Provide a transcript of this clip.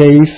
cave